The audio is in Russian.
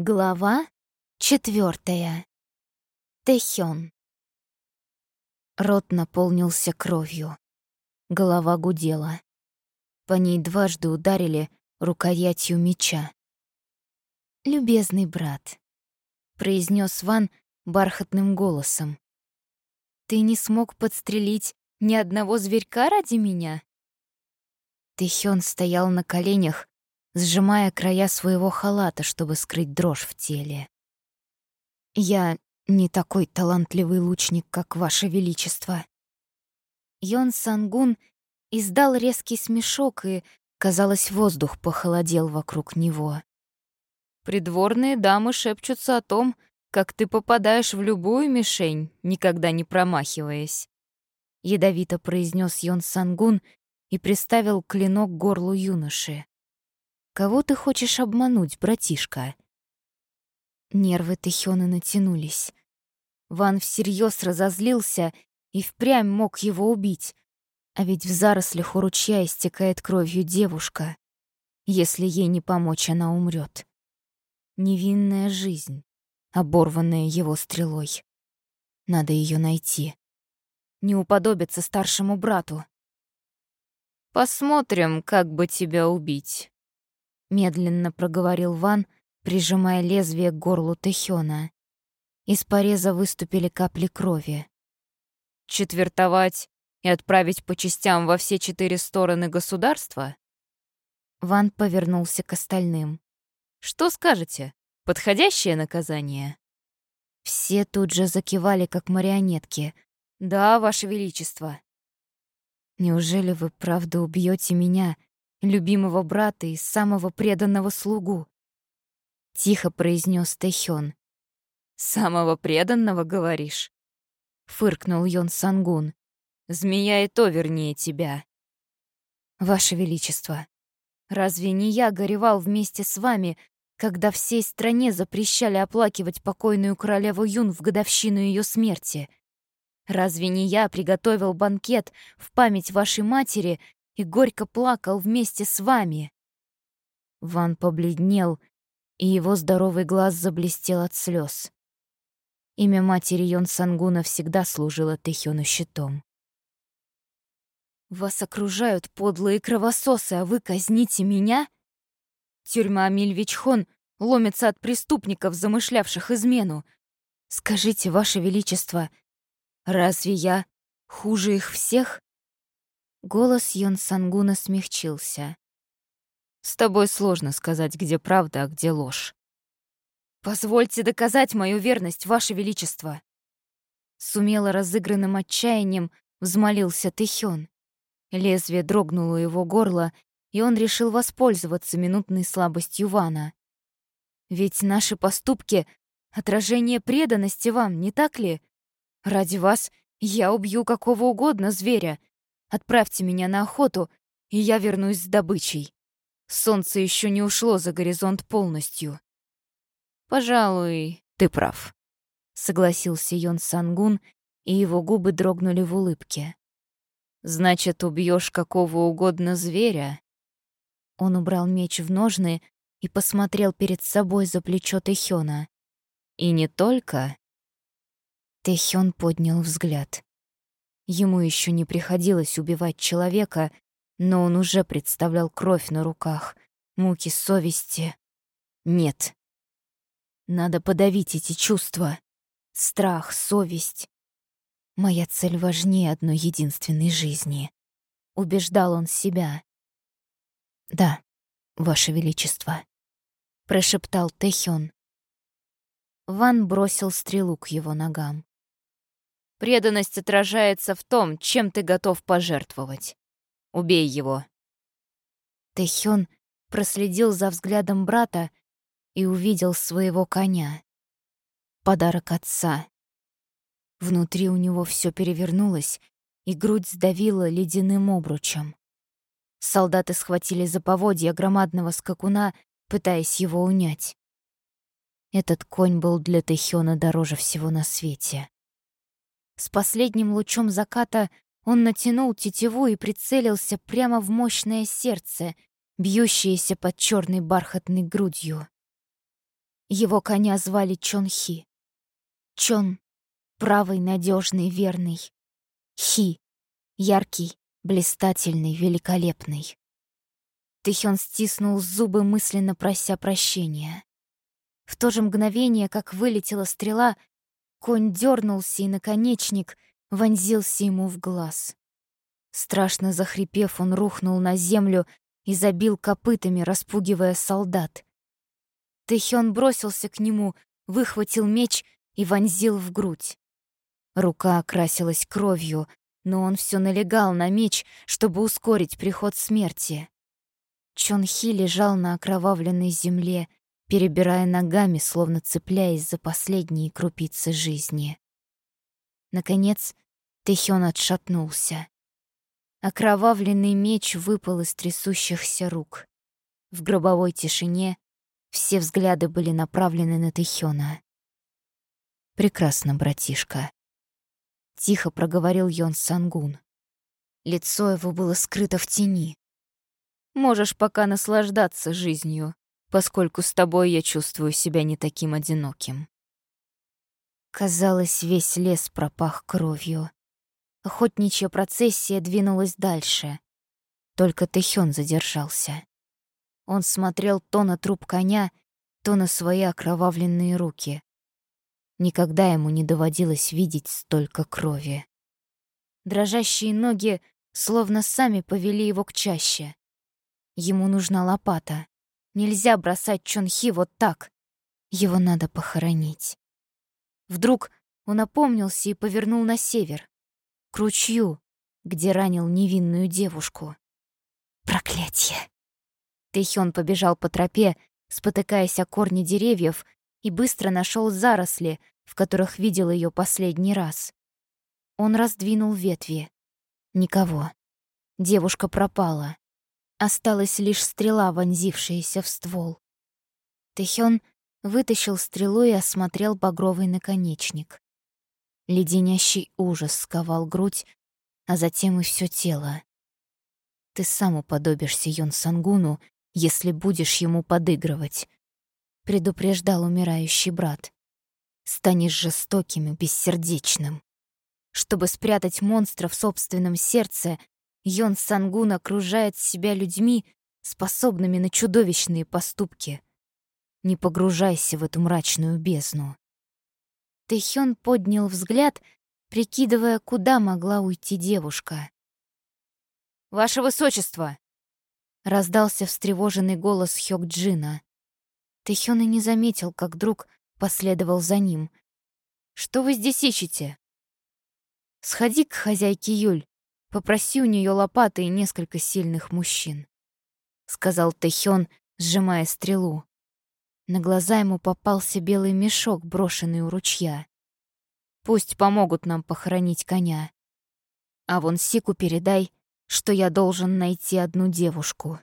Глава четвертая. Тэхён. Рот наполнился кровью. Голова гудела. По ней дважды ударили рукоятью меча. «Любезный брат», — произнес Ван бархатным голосом. «Ты не смог подстрелить ни одного зверька ради меня?» Тэхён стоял на коленях, сжимая края своего халата, чтобы скрыть дрожь в теле. «Я не такой талантливый лучник, как Ваше Величество». Йон Сангун издал резкий смешок, и, казалось, воздух похолодел вокруг него. «Придворные дамы шепчутся о том, как ты попадаешь в любую мишень, никогда не промахиваясь», — ядовито произнес Йон Сангун и приставил клинок к горлу юноши. Кого ты хочешь обмануть, братишка?» Нервы Тэхёна натянулись. Ван всерьез разозлился и впрямь мог его убить. А ведь в зарослях у ручья истекает кровью девушка. Если ей не помочь, она умрет. Невинная жизнь, оборванная его стрелой. Надо ее найти. Не уподобиться старшему брату. «Посмотрим, как бы тебя убить», медленно проговорил Ван, прижимая лезвие к горлу Тэхёна. Из пореза выступили капли крови. «Четвертовать и отправить по частям во все четыре стороны государства?» Ван повернулся к остальным. «Что скажете? Подходящее наказание?» Все тут же закивали, как марионетки. «Да, Ваше Величество». «Неужели вы правда убьете меня любимого брата и самого преданного слугу. Тихо произнес Тэхён. «Самого преданного, говоришь?» Фыркнул Йон Сангун. «Змея и то вернее тебя». «Ваше Величество, разве не я горевал вместе с вами, когда всей стране запрещали оплакивать покойную королеву Юн в годовщину ее смерти?» Разве не я приготовил банкет в память вашей матери и горько плакал вместе с вами. Ван побледнел, и его здоровый глаз заблестел от слез. Имя матери Йон Сангуна всегда служило Тэхёну щитом. «Вас окружают подлые кровососы, а вы казните меня?» Тюрьма Мильвичхон ломится от преступников, замышлявших измену. Скажите, Ваше Величество, разве я хуже их всех? Голос Йон Сангуна смягчился. «С тобой сложно сказать, где правда, а где ложь. Позвольте доказать мою верность, Ваше Величество!» Сумело разыгранным отчаянием взмолился Тэхён. Лезвие дрогнуло его горло, и он решил воспользоваться минутной слабостью Вана. «Ведь наши поступки — отражение преданности вам, не так ли? Ради вас я убью какого угодно зверя, Отправьте меня на охоту, и я вернусь с добычей. Солнце еще не ушло за горизонт полностью. Пожалуй, ты прав, согласился Йон Сангун, и его губы дрогнули в улыбке. Значит, убьешь какого угодно зверя? Он убрал меч в ножны и посмотрел перед собой за плечо Тэхёна. И не только. Тэхён поднял взгляд. Ему еще не приходилось убивать человека, но он уже представлял кровь на руках, муки совести. Нет. Надо подавить эти чувства. Страх, совесть. Моя цель важнее одной единственной жизни. Убеждал он себя. Да, Ваше Величество. Прошептал Тэхён. Ван бросил стрелу к его ногам. Преданность отражается в том, чем ты готов пожертвовать. Убей его. Тэхён проследил за взглядом брата и увидел своего коня. Подарок отца. Внутри у него все перевернулось, и грудь сдавила ледяным обручем. Солдаты схватили за поводья громадного скакуна, пытаясь его унять. Этот конь был для Тэхёна дороже всего на свете. С последним лучом заката он натянул тетиву и прицелился прямо в мощное сердце, бьющееся под черной бархатной грудью. Его коня звали Чон Хи. Чон — правый, надежный, верный. Хи — яркий, блистательный, великолепный. Тэхён стиснул зубы, мысленно прося прощения. В то же мгновение, как вылетела стрела, конь дернулся, и наконечник вонзился ему в глаз. Страшно захрипев, он рухнул на землю и забил копытами, распугивая солдат. Тэхён бросился к нему, выхватил меч и вонзил в грудь. Рука окрасилась кровью, но он все налегал на меч, чтобы ускорить приход смерти. Чон Хи лежал на окровавленной земле, перебирая ногами, словно цепляясь за последние крупицы жизни. Наконец, Тэхён отшатнулся. Окровавленный меч выпал из трясущихся рук. В гробовой тишине все взгляды были направлены на Тэхёна. «Прекрасно, братишка», — тихо проговорил Йон Сангун. Лицо его было скрыто в тени. «Можешь пока наслаждаться жизнью, поскольку с тобой я чувствую себя не таким одиноким». Казалось, весь лес пропах кровью. Охотничья процессия двинулась дальше. Только Тэхён задержался. Он смотрел то на труп коня, то на свои окровавленные руки. Никогда ему не доводилось видеть столько крови. Дрожащие ноги словно сами повели его к чаще. Ему нужна лопата. Нельзя бросать Чонхи вот так. Его надо похоронить. Вдруг он опомнился и повернул на север, к ручью, где ранил невинную девушку. Проклятье! Тэхён побежал по тропе, спотыкаясь о корни деревьев, и быстро нашел заросли, в которых видел ее последний раз. Он раздвинул ветви. Никого. Девушка пропала. Осталась лишь стрела, вонзившаяся в ствол. Тэхён вытащил стрелу и осмотрел багровый наконечник. Леденящий ужас сковал грудь, а затем и все тело. Ты сам уподобишься Йон Сангуну, если будешь ему подыгрывать, предупреждал умирающий брат. Станешь жестоким и бессердечным. Чтобы спрятать монстра в собственном сердце, Йон Сангун окружает себя людьми, способными на чудовищные поступки. Не погружайся в эту мрачную бездну. Тэхён поднял взгляд, прикидывая, куда могла уйти девушка. «Ваше высочество!» Раздался встревоженный голос Хёк-Джина. Тэхён и не заметил, как друг последовал за ним. «Что вы здесь ищете?» «Сходи к хозяйке Юль, попроси у нее лопаты и несколько сильных мужчин», — сказал Тэхён, сжимая стрелу. На глаза ему попался белый мешок, брошенный у ручья. «Пусть помогут нам похоронить коня. А вон Сику передай, что я должен найти одну девушку.